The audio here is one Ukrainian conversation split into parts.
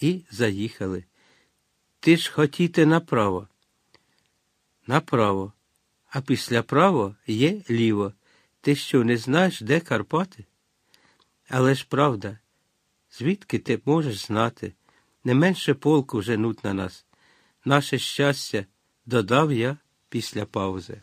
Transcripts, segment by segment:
і заїхали. Ти ж хотіте направо. Направо. А після право є ліво. Ти що, не знаєш, де Карпати? Але ж правда, звідки ти можеш знати? Не менше полку женуть на нас. Наше щастя, додав я після паузи.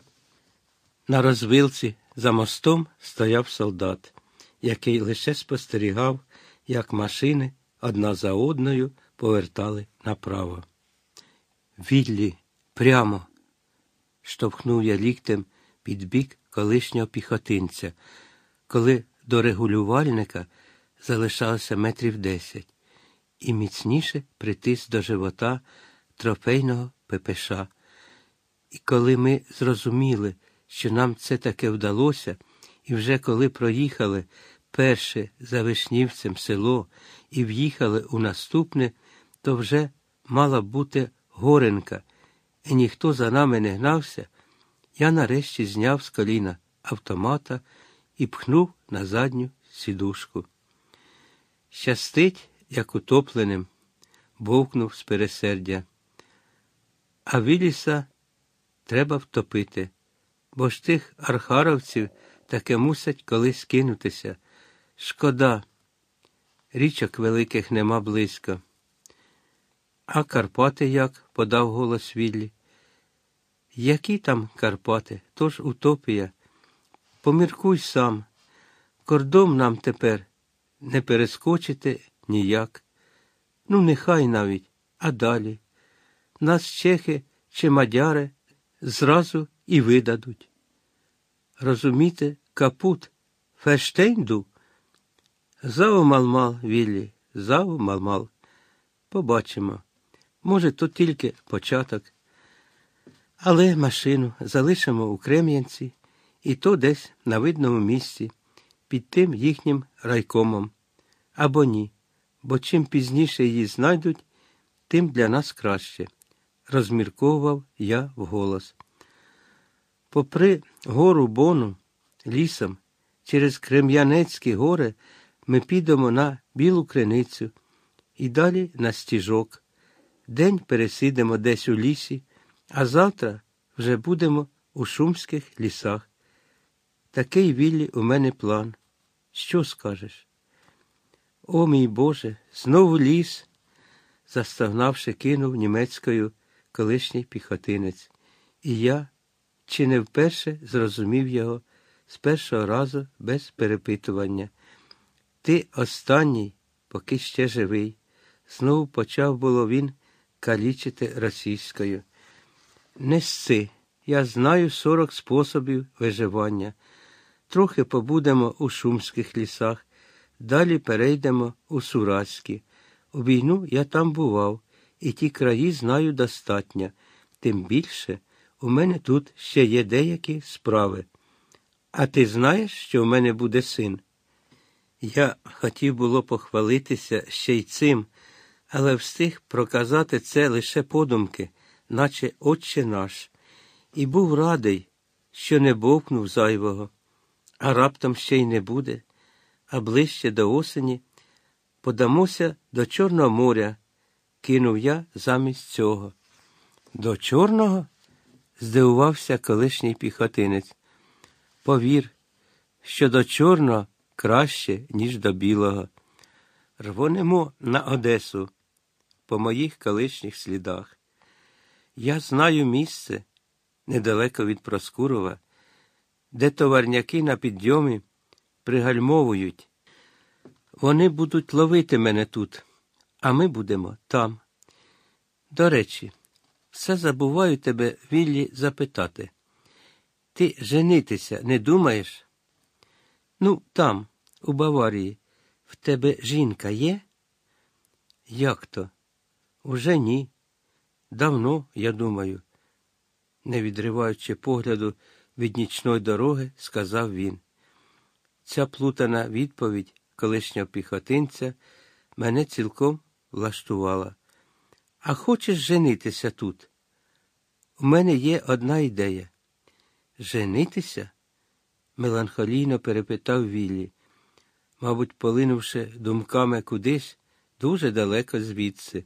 На розвилці за мостом стояв солдат, який лише спостерігав, як машини одна за одною повертали направо. Віллі, прямо, штовхнув я ліктем під бік колишнього піхотинця, коли до регулювальника залишалося метрів десять, і міцніше притис до живота трофейного ППШ. І коли ми зрозуміли, що нам це таке вдалося, і вже коли проїхали перше за Вишнівцем село і в'їхали у наступне, то вже мала бути горенка, і ніхто за нами не гнався, я нарешті зняв з коліна автомата і пхнув на задню сідушку. Щастить, як утопленим, бовкнув з пересердя. А Віліса треба втопити, бо ж тих архаровців таке мусять колись кинутися. Шкода, річок великих нема близько. А Карпати як? подав голос Віллі. Які там Карпати? Тож утопія. Поміркуй сам. Кордом нам тепер не перескочити ніяк. Ну, нехай навіть, а далі. Нас чехи чи мадяри зразу і видадуть. Розумієте, капут, фештейнду? Заву малмал, Віллі, заву малмал. Побачимо. Може, то тільки початок. Але машину залишимо у Крем'янці, і то десь на видному місці, під тим їхнім райкомом. Або ні, бо чим пізніше її знайдуть, тим для нас краще, розмірковував я вголос. Попри гору Бону, лісом, через Крем'янецькі гори ми підемо на білу криницю і далі на стіжок. День пересидимо десь у лісі, а завтра вже будемо у шумських лісах. Такий віллі у мене план. Що скажеш? О, мій Боже, знову ліс, застогнавши, кинув німецькою колишній піхотинець. І я, чи не вперше зрозумів його з першого разу без перепитування. Ти останній, поки ще живий. Знову почав було він калічити російською. Не сси, я знаю сорок способів виживання. Трохи побудемо у шумських лісах, далі перейдемо у Сураські. У війну я там бував, і ті краї знаю достатньо. Тим більше у мене тут ще є деякі справи. А ти знаєш, що в мене буде син? Я хотів було похвалитися ще й цим, але встиг проказати це лише подумки, наче Отче наш, і був радий, що не бовкнув зайвого, а раптом ще й не буде, а ближче до осені подамося до Чорного моря, кинув я замість цього. До Чорного? здивувався колишній піхотинець. Повір, що до Чорного краще, ніж до білого. Рвонемо на Одесу по моїх колишніх слідах. Я знаю місце недалеко від Проскурова, де товарняки на підйомі пригальмовують. Вони будуть ловити мене тут, а ми будемо там. До речі, все забуваю тебе, Віллі, запитати. Ти женитися не думаєш? Ну, там, у Баварії, в тебе жінка є? Як то? Уже ні. Давно, я думаю, не відриваючи погляду від нічної дороги, сказав він. Ця плутана відповідь колишнього піхотинця мене цілком влаштувала. А хочеш женитися тут? У мене є одна ідея. Женитися? меланхолійно перепитав Віллі. Мабуть, полинувши думками кудись, дуже далеко звідси.